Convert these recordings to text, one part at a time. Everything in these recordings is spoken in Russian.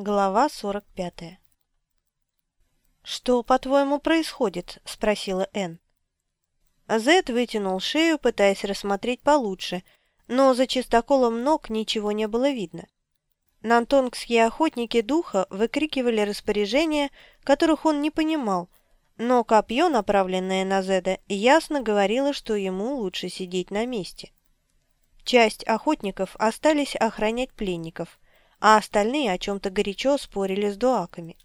Глава 45 «Что, по-твоему, происходит?» – спросила Энн. Зед вытянул шею, пытаясь рассмотреть получше, но за чистоколом ног ничего не было видно. Нантонгские охотники духа выкрикивали распоряжения, которых он не понимал, но копье, направленное на Зеда, ясно говорило, что ему лучше сидеть на месте. Часть охотников остались охранять пленников, а остальные о чем-то горячо спорили с дуаками.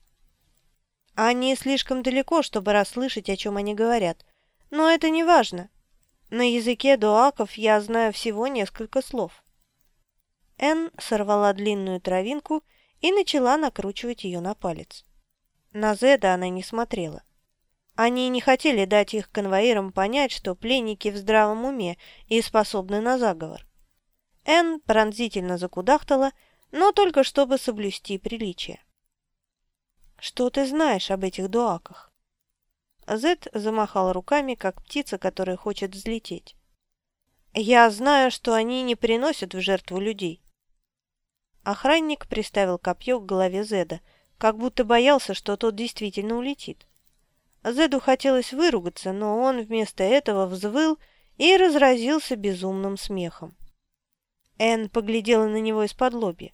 Они слишком далеко, чтобы расслышать, о чем они говорят, но это не важно. На языке дуаков я знаю всего несколько слов. Энн сорвала длинную травинку и начала накручивать ее на палец. На Зеда она не смотрела. Они не хотели дать их конвоирам понять, что пленники в здравом уме и способны на заговор. Энн пронзительно закудахтала, но только чтобы соблюсти приличие. «Что ты знаешь об этих дуаках?» Зед замахал руками, как птица, которая хочет взлететь. «Я знаю, что они не приносят в жертву людей». Охранник приставил копье к голове Зеда, как будто боялся, что тот действительно улетит. Зеду хотелось выругаться, но он вместо этого взвыл и разразился безумным смехом. Энн поглядела на него из-под лобья.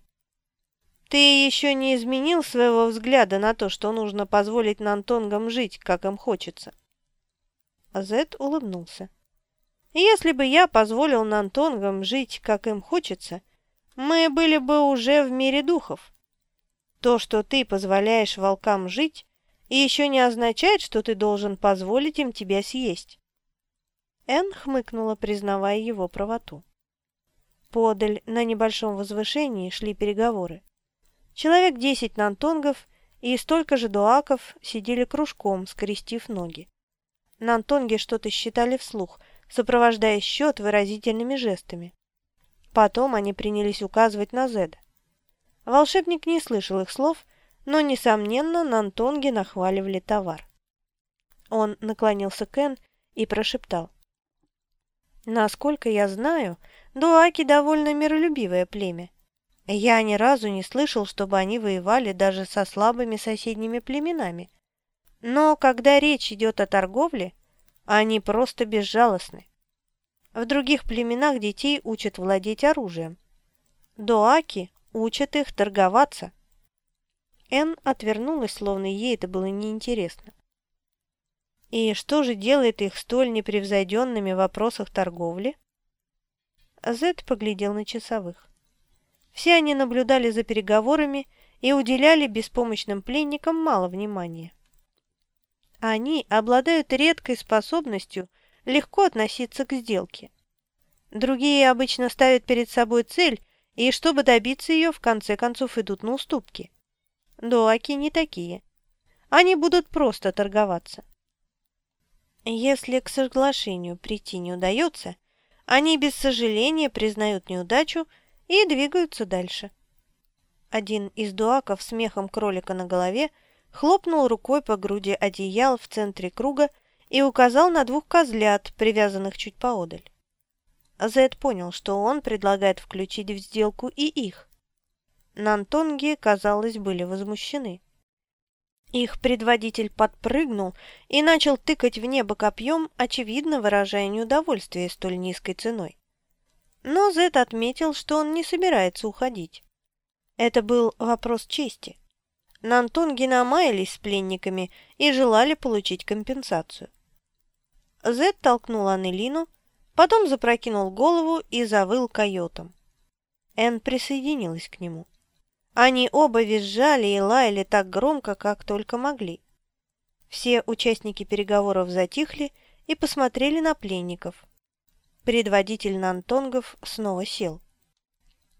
«Ты еще не изменил своего взгляда на то, что нужно позволить Нантонгам жить, как им хочется?» Зед улыбнулся. «Если бы я позволил Нантонгам жить, как им хочется, мы были бы уже в мире духов. То, что ты позволяешь волкам жить, еще не означает, что ты должен позволить им тебя съесть». Энн хмыкнула, признавая его правоту. Подаль на небольшом возвышении шли переговоры. Человек десять нантонгов и столько же дуаков сидели кружком, скрестив ноги. Нантонги что-то считали вслух, сопровождая счет выразительными жестами. Потом они принялись указывать на Зеда. Волшебник не слышал их слов, но, несомненно, нантонги нахваливали товар. Он наклонился к Эн и прошептал. «Насколько я знаю, дуаки довольно миролюбивое племя. Я ни разу не слышал, чтобы они воевали даже со слабыми соседними племенами. Но когда речь идет о торговле, они просто безжалостны. В других племенах детей учат владеть оружием. Доаки учат их торговаться. Эн отвернулась, словно ей это было неинтересно. И что же делает их столь непревзойденными в вопросах торговли? Зед поглядел на часовых. Все они наблюдали за переговорами и уделяли беспомощным пленникам мало внимания. Они обладают редкой способностью легко относиться к сделке. Другие обычно ставят перед собой цель, и чтобы добиться ее, в конце концов идут на уступки. Дуаки не такие. Они будут просто торговаться. Если к соглашению прийти не удается, они без сожаления признают неудачу и двигаются дальше. Один из дуаков с мехом кролика на голове хлопнул рукой по груди одеял в центре круга и указал на двух козлят, привязанных чуть поодаль. Зед понял, что он предлагает включить в сделку и их. Нантонги, казалось, были возмущены. Их предводитель подпрыгнул и начал тыкать в небо копьем, очевидно выражая неудовольствие столь низкой ценой. Но Зет отметил, что он не собирается уходить. Это был вопрос чести. Нантонги намаялись с пленниками и желали получить компенсацию. Зет толкнул Аннелину, потом запрокинул голову и завыл койотом. Энн присоединилась к нему. Они оба визжали и лаяли так громко, как только могли. Все участники переговоров затихли и посмотрели на пленников. Предводитель Нантонгов снова сел.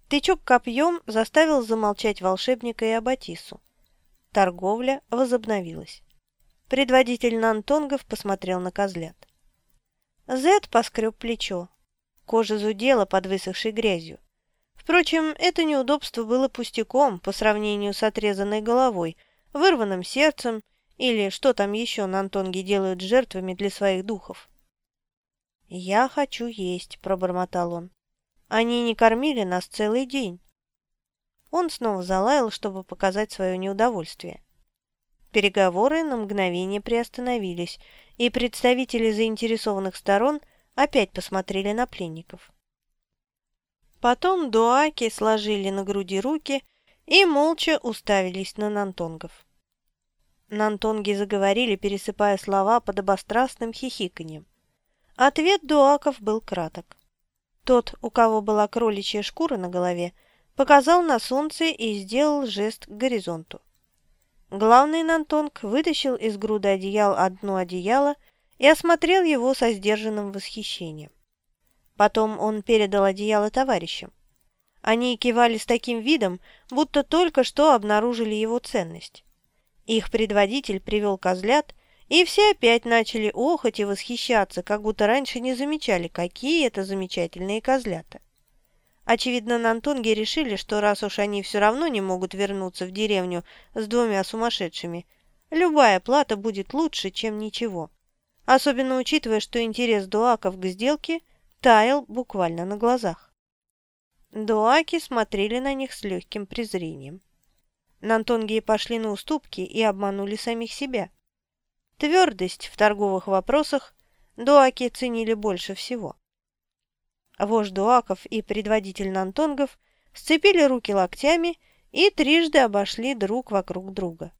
Тычок копьем заставил замолчать волшебника и Абатису. Торговля возобновилась. Предводитель Нантонгов посмотрел на козлят. Зед поскреб плечо. Кожа зудела под высохшей грязью. Впрочем, это неудобство было пустяком по сравнению с отрезанной головой, вырванным сердцем или что там еще на Антонге делают жертвами для своих духов. «Я хочу есть», — пробормотал он. «Они не кормили нас целый день». Он снова залаял, чтобы показать свое неудовольствие. Переговоры на мгновение приостановились, и представители заинтересованных сторон опять посмотрели на пленников. Потом дуаки сложили на груди руки и молча уставились на нантонгов. Нантонги заговорили, пересыпая слова под обострастным хихиканьем. Ответ дуаков был краток. Тот, у кого была кроличья шкура на голове, показал на солнце и сделал жест к горизонту. Главный Нантонг вытащил из груды одеял одно одеяло и осмотрел его со сдержанным восхищением. Потом он передал одеяло товарищам. Они кивали с таким видом, будто только что обнаружили его ценность. Их предводитель привел козлят, и все опять начали охать и восхищаться, как будто раньше не замечали, какие это замечательные козлята. Очевидно, Нантонги решили, что раз уж они все равно не могут вернуться в деревню с двумя сумасшедшими, любая плата будет лучше, чем ничего. Особенно учитывая, что интерес дуаков к сделке таял буквально на глазах. Дуаки смотрели на них с легким презрением. Нантонгии пошли на уступки и обманули самих себя. Твердость в торговых вопросах дуаки ценили больше всего. Вождь дуаков и предводитель нантонгов сцепили руки локтями и трижды обошли друг вокруг друга.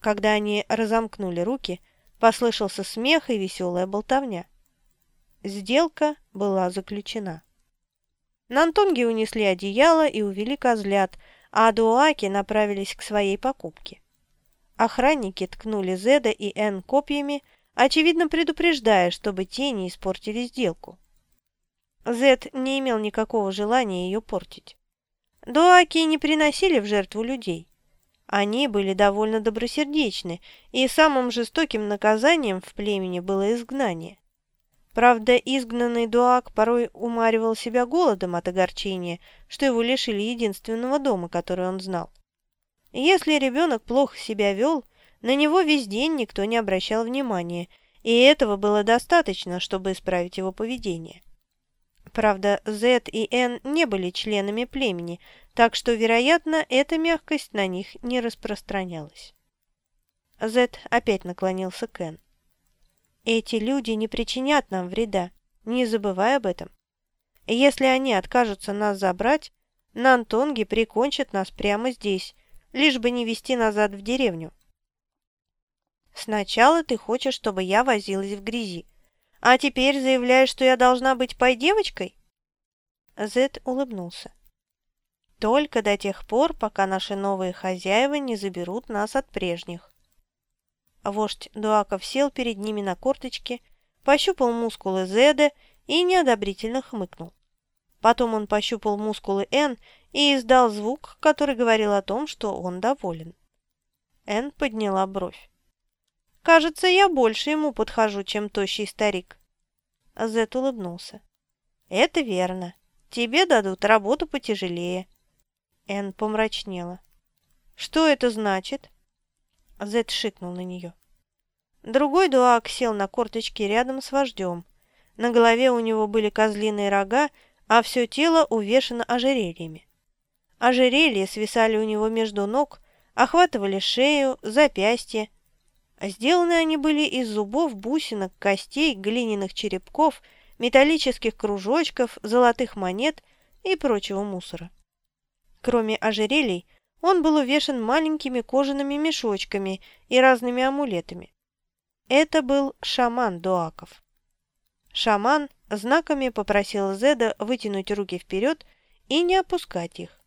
Когда они разомкнули руки, послышался смех и веселая болтовня. Сделка была заключена. Нантонги унесли одеяло и увели козлят, а дуаки направились к своей покупке. Охранники ткнули Зеда и Н копьями, очевидно предупреждая, чтобы те не испортили сделку. Зед не имел никакого желания ее портить. Дуаки не приносили в жертву людей. Они были довольно добросердечны, и самым жестоким наказанием в племени было изгнание. Правда, изгнанный дуак порой умаривал себя голодом от огорчения, что его лишили единственного дома, который он знал. Если ребенок плохо себя вел, на него весь день никто не обращал внимания, и этого было достаточно, чтобы исправить его поведение. Правда, Z и N не были членами племени, так что, вероятно, эта мягкость на них не распространялась. Z опять наклонился к N. Эти люди не причинят нам вреда, не забывай об этом. Если они откажутся нас забрать, Нантонги прикончат нас прямо здесь, лишь бы не вести назад в деревню. Сначала ты хочешь, чтобы я возилась в грязи, а теперь заявляешь, что я должна быть пой-девочкой? Зет улыбнулся. Только до тех пор, пока наши новые хозяева не заберут нас от прежних. Вождь Дуаков сел перед ними на корточки, пощупал мускулы Зеда и неодобрительно хмыкнул. Потом он пощупал мускулы Н и издал звук, который говорил о том, что он доволен. Н подняла бровь. «Кажется, я больше ему подхожу, чем тощий старик». Зет улыбнулся. «Это верно. Тебе дадут работу потяжелее». Н помрачнела. «Что это значит?» Зет шикнул на нее. Другой дуак сел на корточки рядом с вождем. На голове у него были козлиные рога, а все тело увешано ожерельями. Ожерелья свисали у него между ног, охватывали шею, запястье. Сделаны они были из зубов, бусинок, костей, глиняных черепков, металлических кружочков, золотых монет и прочего мусора. Кроме ожерелий, он был увешан маленькими кожаными мешочками и разными амулетами. Это был шаман Дуаков. Шаман знаками попросил Зеда вытянуть руки вперед и не опускать их.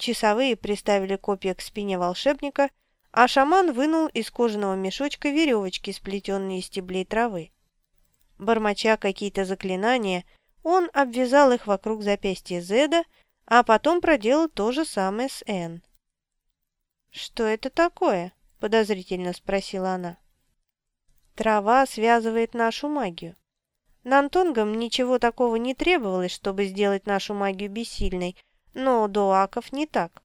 Часовые приставили копья к спине волшебника, а шаман вынул из кожаного мешочка веревочки, сплетенные из стеблей травы. Бормоча какие-то заклинания, он обвязал их вокруг запястья Зеда а потом проделал то же самое с Энн. «Что это такое?» – подозрительно спросила она. «Трава связывает нашу магию. Нантонгам ничего такого не требовалось, чтобы сделать нашу магию бессильной, но у дуаков не так.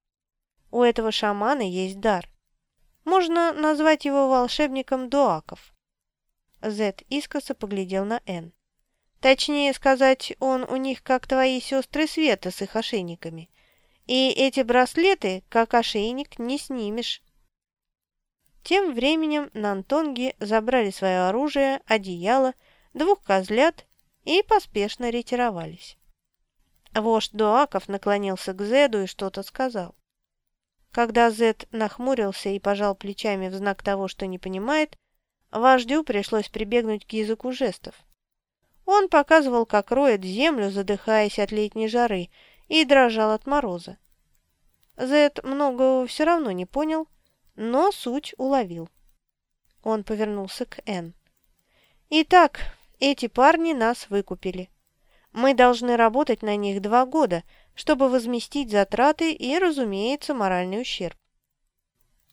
У этого шамана есть дар. Можно назвать его волшебником дуаков». Зет искоса поглядел на Энн. Точнее сказать, он у них как твои сестры Света с их ошейниками. И эти браслеты, как ошейник, не снимешь. Тем временем нантонги забрали свое оружие, одеяло, двух козлят и поспешно ретировались. Вождь Дуаков наклонился к Зеду и что-то сказал. Когда Зед нахмурился и пожал плечами в знак того, что не понимает, вождю пришлось прибегнуть к языку жестов. Он показывал, как роет землю, задыхаясь от летней жары, и дрожал от мороза. Зед многого все равно не понял, но суть уловил. Он повернулся к Энн. «Итак, эти парни нас выкупили. Мы должны работать на них два года, чтобы возместить затраты и, разумеется, моральный ущерб.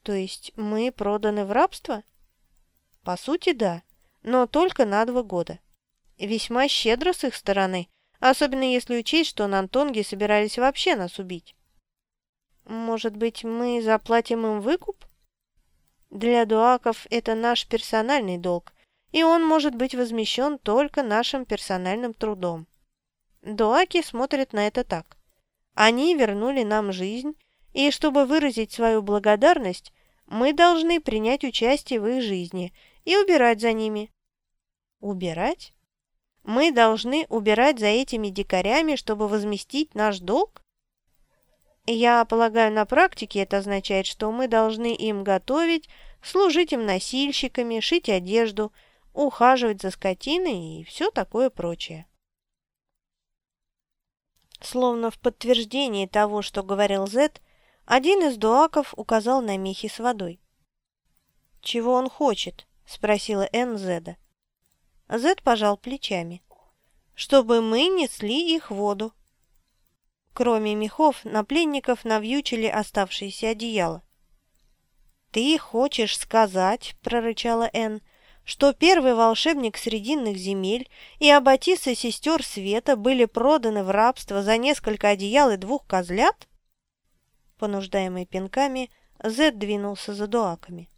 То есть мы проданы в рабство? По сути, да, но только на два года. Весьма щедро с их стороны, особенно если учесть, что нантонги собирались вообще нас убить. Может быть, мы заплатим им выкуп? Для дуаков это наш персональный долг, и он может быть возмещен только нашим персональным трудом. Дуаки смотрят на это так. Они вернули нам жизнь, и чтобы выразить свою благодарность, мы должны принять участие в их жизни и убирать за ними. Убирать? Мы должны убирать за этими дикарями, чтобы возместить наш долг? Я полагаю, на практике это означает, что мы должны им готовить, служить им носильщиками, шить одежду, ухаживать за скотиной и все такое прочее. Словно в подтверждении того, что говорил Зет, один из дуаков указал на мехи с водой. «Чего он хочет?» – спросила Энн Зеда. Зед пожал плечами. «Чтобы мы несли их воду». Кроме мехов, на пленников навьючили оставшиеся одеяла. «Ты хочешь сказать, — прорычала Энн, — что первый волшебник Срединных земель и аббатиса сестер Света были проданы в рабство за несколько одеял и двух козлят?» Понуждаемый пинками, Зед двинулся за дуаками.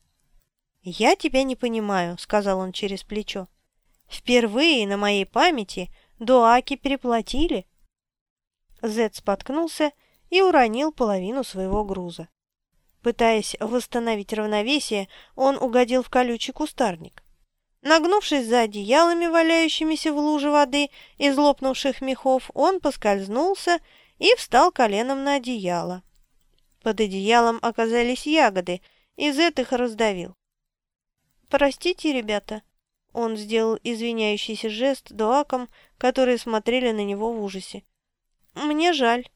«Я тебя не понимаю», — сказал он через плечо. Впервые на моей памяти дуаки переплатили. Зед споткнулся и уронил половину своего груза. Пытаясь восстановить равновесие, он угодил в колючий кустарник. Нагнувшись за одеялами, валяющимися в луже воды из лопнувших мехов, он поскользнулся и встал коленом на одеяло. Под одеялом оказались ягоды, и Зет их раздавил. «Простите, ребята», он сделал извиняющийся жест дуакам, которые смотрели на него в ужасе. «Мне жаль».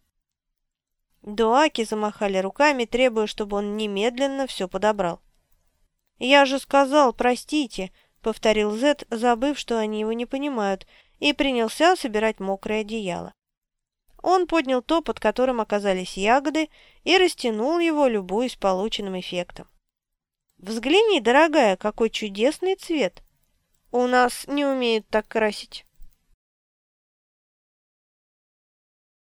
Дуаки замахали руками, требуя, чтобы он немедленно все подобрал. «Я же сказал, простите», — повторил Зет, забыв, что они его не понимают, и принялся собирать мокрое одеяло. Он поднял то, под которым оказались ягоды, и растянул его, любуясь полученным эффектом. «Взгляни, дорогая, какой чудесный цвет!» У нас не умеют так красить.